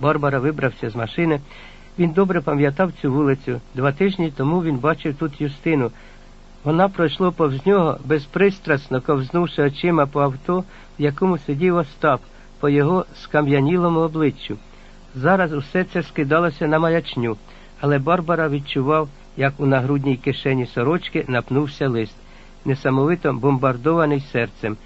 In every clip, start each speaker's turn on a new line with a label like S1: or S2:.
S1: Барбара вибрався з машини. Він добре пам'ятав цю вулицю. Два тижні тому він бачив тут Юстину. Вона пройшла повз нього, безпристрасно ковзнувши очима по авто, в якому сидів Остап, по його скам'янілому обличчю. Зараз усе це скидалося на маячню, але Барбара відчував, як у нагрудній кишені сорочки напнувся лист, несамовито бомбардований серцем.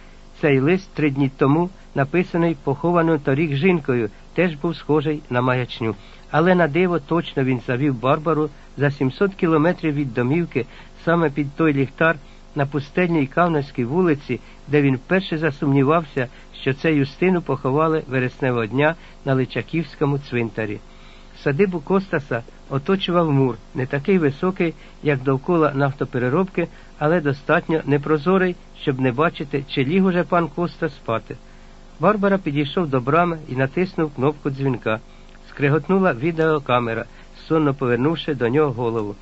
S1: Цей лист три дні тому, написаний похованою торік жінкою, теж був схожий на маячню. Але на диво точно він завів Барбару за 700 кілометрів від домівки, саме під той ліхтар на пустельній Кавнавській вулиці, де він вперше засумнівався, що це Юстину поховали вересневого дня на Личаківському цвинтарі. Садибу Костаса оточував мур, не такий високий, як довкола нафтопереробки, але достатньо непрозорий, щоб не бачити, чи ліг уже пан Коста спати. Барбара підійшов до брами і натиснув кнопку дзвінка. Скриготнула відеокамера, сонно повернувши до нього голову.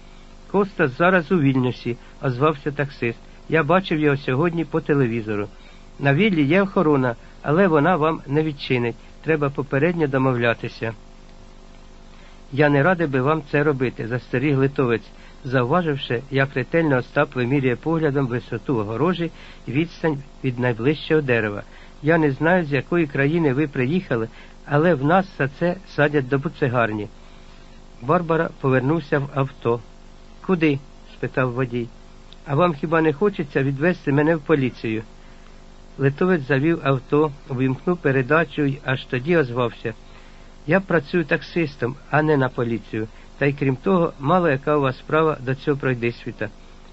S1: Коста зараз у вільнюсі, озвався таксист. Я бачив його сьогодні по телевізору. На віллі є охорона, але вона вам не відчинить. Треба попередньо домовлятися. Я не радий би вам це робити, застеріг литовець, завваживши, як ретельно Остап вимірює поглядом висоту огорожі і відстань від найближчого дерева. Я не знаю, з якої країни ви приїхали, але в нас за це садять до буцегарні. Барбара повернувся в авто. Куди? спитав водій. А вам хіба не хочеться відвести мене в поліцію? Литовець завів авто, увімкнув передачу і аж тоді озвався. Я працюю таксистом, а не на поліцію. Та й крім того, мало яка у вас справа до цього пройдисвіта.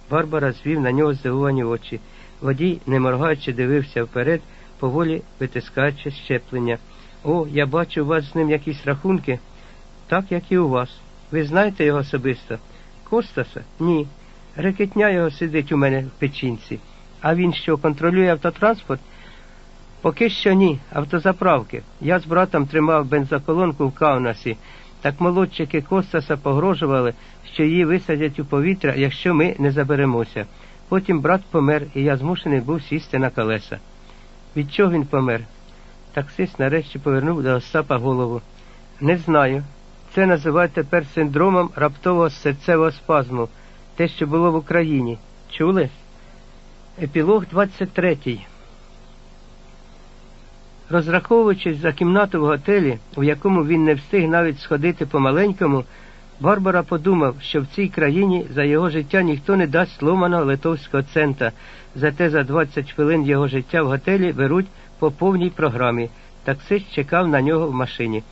S1: Барбара звів на нього здивовані очі. Водій, не моргаючи, дивився вперед, поволі витискаючи щеплення. О, я бачу у вас з ним якісь рахунки, так як і у вас. Ви знаєте його особисто? Костаса? Ні. Рекетня його сидить у мене в печінці. А він що, контролює автотранспорт? Поки що ні, автозаправки. Я з братом тримав бензоколонку в Каунасі. Так молодчики Костаса погрожували, що її висадять у повітря, якщо ми не заберемося. Потім брат помер, і я змушений був сісти на колеса. Від чого він помер? Таксист нарешті повернув до Остапа голову. Не знаю. Це називають тепер синдромом раптового серцевого спазму, те, що було в Україні. Чули? Епілог 23. Розраховуючись за кімнату в готелі, у якому він не встиг навіть сходити по-маленькому, Барбара подумав, що в цій країні за його життя ніхто не дасть ломаного литовського цента, зате за 20 хвилин його життя в готелі беруть по повній програмі. Таксист чекав на нього в машині.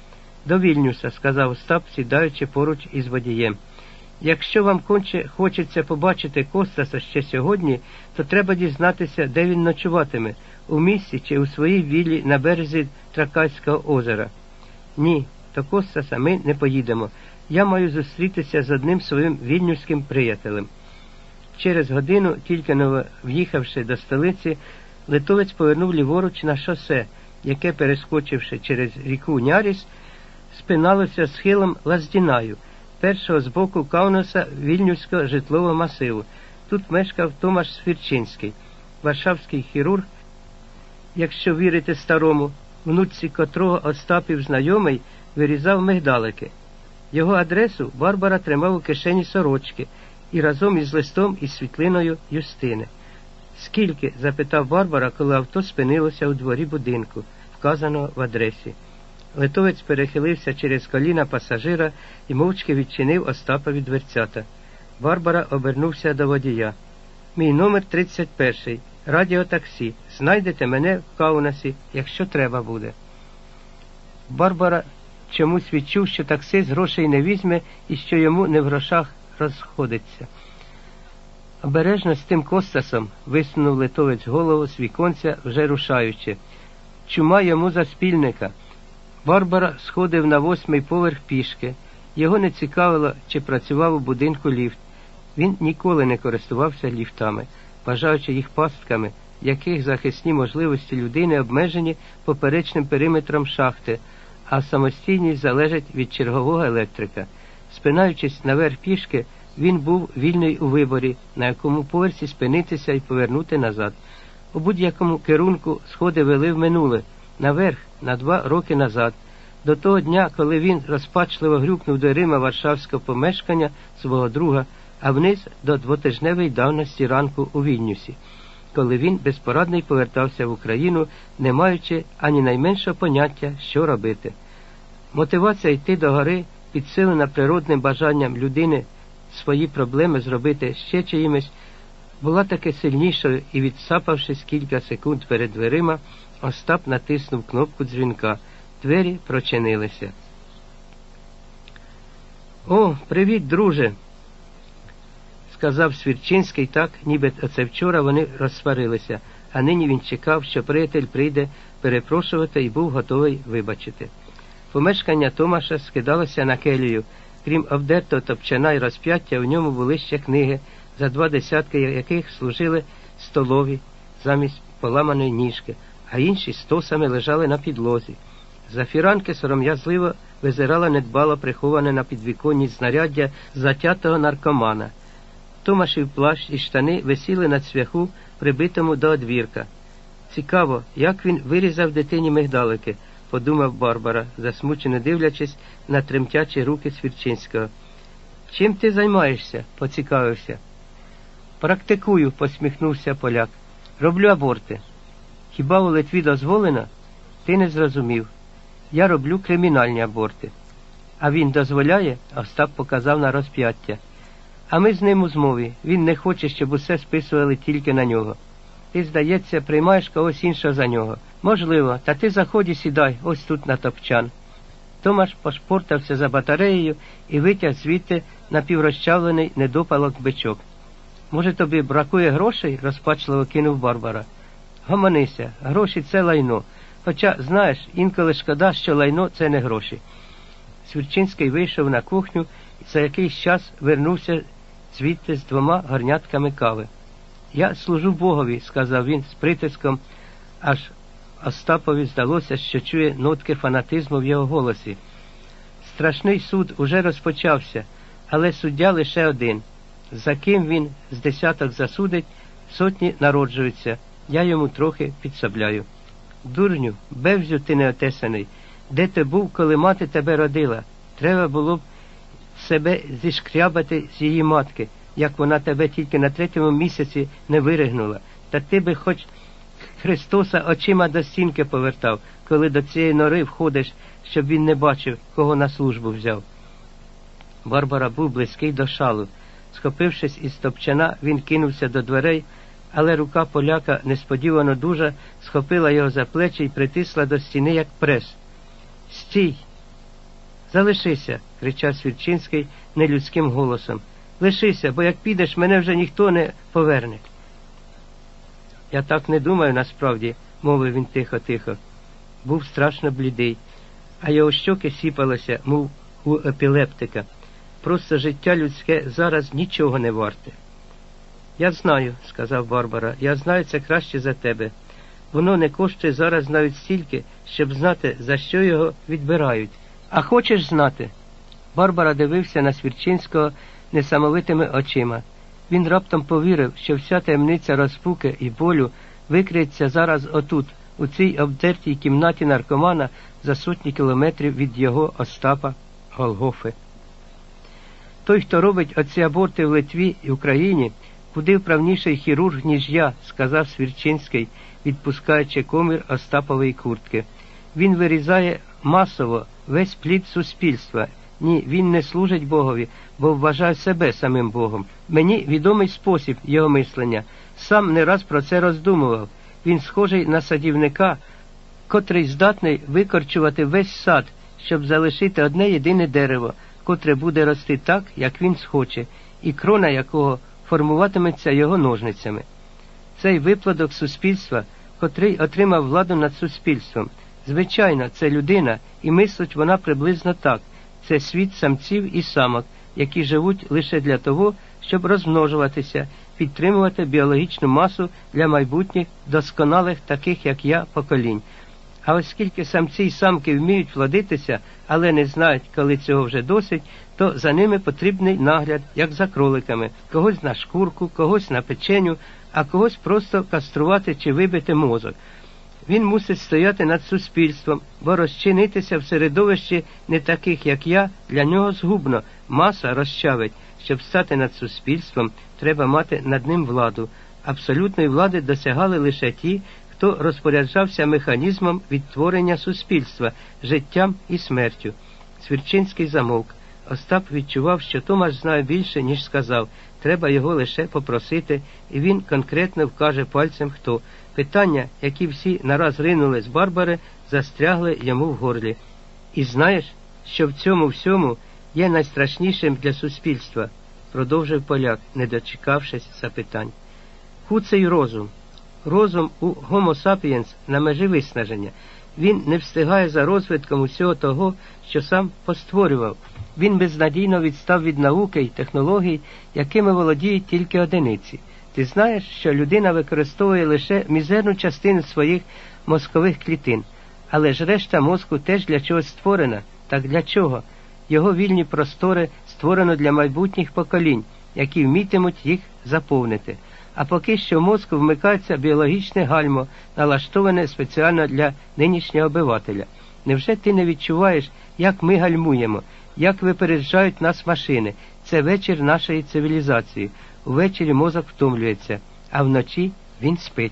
S1: До Вільнюса, сказав Остап, сідаючи поруч із водієм. Якщо вам конче хочеться побачити Костаса ще сьогодні, то треба дізнатися, де він ночуватиме, у місті чи у своїй віллі на березі Тракайського озера. Ні, до Костаса ми не поїдемо. Я маю зустрітися з одним своїм вільнюським приятелем. Через годину, тільки не в'їхавши до столиці, литовець повернув ліворуч на шосе, яке, перескочивши через ріку Няріс, спиналося схилом Лаздінаю, першого з боку Каунаса вільнюського житлового масиву. Тут мешкав Томаш Свірчинський, варшавський хірург, якщо вірити старому, внуці котрого Остапів знайомий вирізав мигдалики. Його адресу Барбара тримав у кишені сорочки і разом із листом і світлиною Юстини. Скільки? запитав Барбара, коли авто спинилося у дворі будинку, вказаного в адресі. Литовець перехилився через коліна пасажира і мовчки відчинив Остапові дверцята. Барбара обернувся до водія. Мій номер 31. Радіотаксі. Знайдете мене в Каунасі, якщо треба буде. Барбара чомусь відчув, що таксист грошей не візьме і що йому не в грошах розходиться. Обережно з тим Костасом висунув литовець голову з віконця, вже рушаючи. Чума йому за спільника. Барбара сходив на восьмий поверх пішки. Його не цікавило, чи працював у будинку ліфт. Він ніколи не користувався ліфтами, бажаючи їх пастками, яких захисні можливості людини обмежені поперечним периметром шахти, а самостійність залежить від чергового електрика. Спинаючись наверх пішки, він був вільний у виборі, на якому поверсі спинитися і повернути назад. У будь-якому керунку сходи вели в минуле, наверх, на два роки назад. до того дня, коли він розпачливо грюкнув дверима варшавського помешкання свого друга, а вниз до двотижневої давності ранку у Вільнюсі, коли він безпорадний повертався в Україну, не маючи ані найменшого поняття, що робити. Мотивація йти до гори, підсилена природним бажанням людини свої проблеми зробити ще чиїмось, була таки сильнішою і, відсапавшись кілька секунд перед дверима, Остап натиснув кнопку дзвінка. Двері прочинилися. О, привіт, друже, сказав Свірчинський так, ніби оце вчора вони розсварилися, а нині він чекав, що приятель прийде перепрошувати і був готовий вибачити. Помешкання Томаша скидалося на келію. Крім обдертого топчана і розп'яття, в ньому були ще книги, за два десятки яких служили столові замість поламаної ніжки, а інші стосами лежали на підлозі. За фіранки сором'язливо визирала недбало приховане на підвіконні знаряддя затятого наркомана. Томашів плащ і штани висіли на цвяху, прибитому до одвірка. Цікаво, як він вирізав дитині мигдалики, подумав Барбара, засмучено дивлячись на тремтячі руки Свірчинського. Чим ти займаєшся? поцікавився. Практикую, посміхнувся поляк. Роблю аборти. Хіба у Литві дозволено? Ти не зрозумів. Я роблю кримінальні аборти. А він дозволяє, Остап показав на розп'яття. А ми з ним у змові. Він не хоче, щоб усе списували тільки на нього. Ти, здається, приймаєш когось іншого за нього. Можливо, та ти заході сідай ось тут на топчан. Томаш пошпортався за батареєю і витяг звідти напіврозчавлений недопалок бичок. Може, тобі бракує грошей? розпачливо кинув Барбара. Гомонися, гроші це лайно. Хоча, знаєш, інколи шкода, що лайно це не гроші. Свірчинський вийшов на кухню і за якийсь час вернувся звідти з двома горнятками кави. Я служу Богові, сказав він з притиском, аж Остапові здалося, що чує нотки фанатизму в його голосі. Страшний суд уже розпочався, але суддя лише один. За ким він з десяток засудить, сотні народжуються. Я йому трохи підсобляю. Дурню, бевзю ти неотесаний. Де ти був, коли мати тебе родила? Треба було б себе зішкрябати з її матки, як вона тебе тільки на третьому місяці не виригнула. Та ти би хоч Христоса очима до стінки повертав, коли до цієї нори входиш, щоб він не бачив, кого на службу взяв. Барбара був близький до шалу. Схопившись із топчана, він кинувся до дверей, але рука поляка несподівано дуже схопила його за плечі і притисла до стіни, як прес. Стій! Залишися, кричав Свірчинський нелюдським голосом. Лишися, бо як підеш, мене вже ніхто не поверне. Я так не думаю насправді, мовив він тихо-тихо. Був страшно блідий, а його щоки сіпалися, мов у епілептика. Просто життя людське зараз нічого не варте. Я знаю, сказав Барбара, я знаю це краще за тебе. Воно не коштує зараз навіть стільки, щоб знати, за що його відбирають. А хочеш знати? Барбара дивився на Свірчинського несамовитими очима. Він раптом повірив, що вся таємниця розпуки і болю викриється зараз отут, у цій обдертій кімнаті наркомана за сотні кілометрів від його Остапа Голгофи. Той, хто робить оці аборти в Литві і Україні, куди вправніший хірург, ніж я, сказав Свірчинський, відпускаючи комір Остапової куртки. Він вирізає масово весь плід суспільства. Ні, він не служить Богові, бо вважає себе самим Богом. Мені відомий спосіб його мислення. Сам не раз про це роздумував. Він схожий на садівника, котрий здатний викорчувати весь сад, щоб залишити одне єдине дерево, котре буде рости так, як він схоче, і крона якого формуватиметься його ножницями. Цей виплодок суспільства, котрий отримав владу над суспільством. Звичайно, це людина, і мислить вона приблизно так це світ самців і самок, які живуть лише для того, щоб розмножуватися, підтримувати біологічну масу для майбутніх досконалих, таких як я, поколінь. А оскільки самці й самки вміють плодитися, але не знають, коли цього вже досить, то за ними потрібний нагляд, як за кроликами, когось на шкурку, когось на печеню, а когось просто каструвати чи вибити мозок. Він мусить стояти над суспільством, бо розчинитися в середовищі не таких, як я, для нього згубно, маса розчавить. Щоб стати над суспільством, треба мати над ним владу. Абсолютної влади досягали лише ті, хто розпоряджався механізмом відтворення суспільства, життям і смертю. Свірчинський замовк. Остап відчував, що Томаш знає більше, ніж сказав. Треба його лише попросити, і він конкретно вкаже пальцем хто. Питання, які всі нараз ринули з Барбари, застрягли йому в горлі. І знаєш, що в цьому всьому є найстрашнішим для суспільства, продовжив поляк, не дочекавшись запитань. Куций розум. Розум у Homo sapiens на межі виснаження. Він не встигає за розвитком усього того, що сам постворював. Він безнадійно відстав від науки й технологій, якими володіють тільки одиниці. Ти знаєш, що людина використовує лише мізерну частину своїх мозкових клітин, але ж решта мозку теж для чогось створена. Так для чого? Його вільні простори створено для майбутніх поколінь, які вмітимуть їх заповнити. А поки що в мозку вмикається біологічне гальмо, налаштоване спеціально для нинішнього обивателя. Невже ти не відчуваєш, як ми гальмуємо, як випереджають нас машини? Це вечір нашої цивілізації. Увечері мозок втомлюється, а вночі він спить.